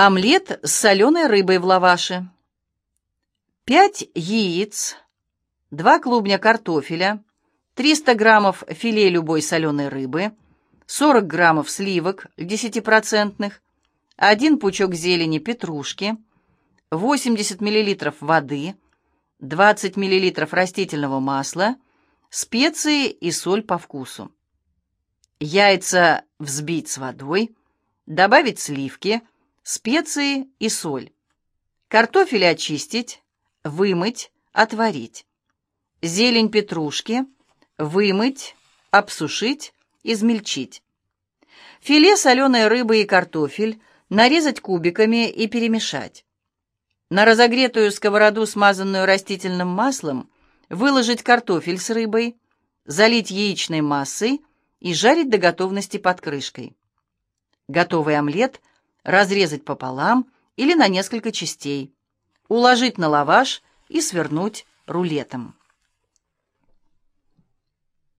Омлет с соленой рыбой в лаваше. 5 яиц, 2 клубня картофеля, 300 граммов филе любой соленой рыбы, 40 граммов сливок 10%, 1 пучок зелени петрушки, 80 миллилитров воды, 20 миллилитров растительного масла, специи и соль по вкусу. Яйца взбить с водой, добавить сливки – специи и соль. Картофель очистить, вымыть, отварить. Зелень петрушки вымыть, обсушить, измельчить. Филе соленой рыбы и картофель нарезать кубиками и перемешать. На разогретую сковороду, смазанную растительным маслом, выложить картофель с рыбой, залить яичной массой и жарить до готовности под крышкой. Готовый омлет разрезать пополам или на несколько частей, уложить на лаваш и свернуть рулетом.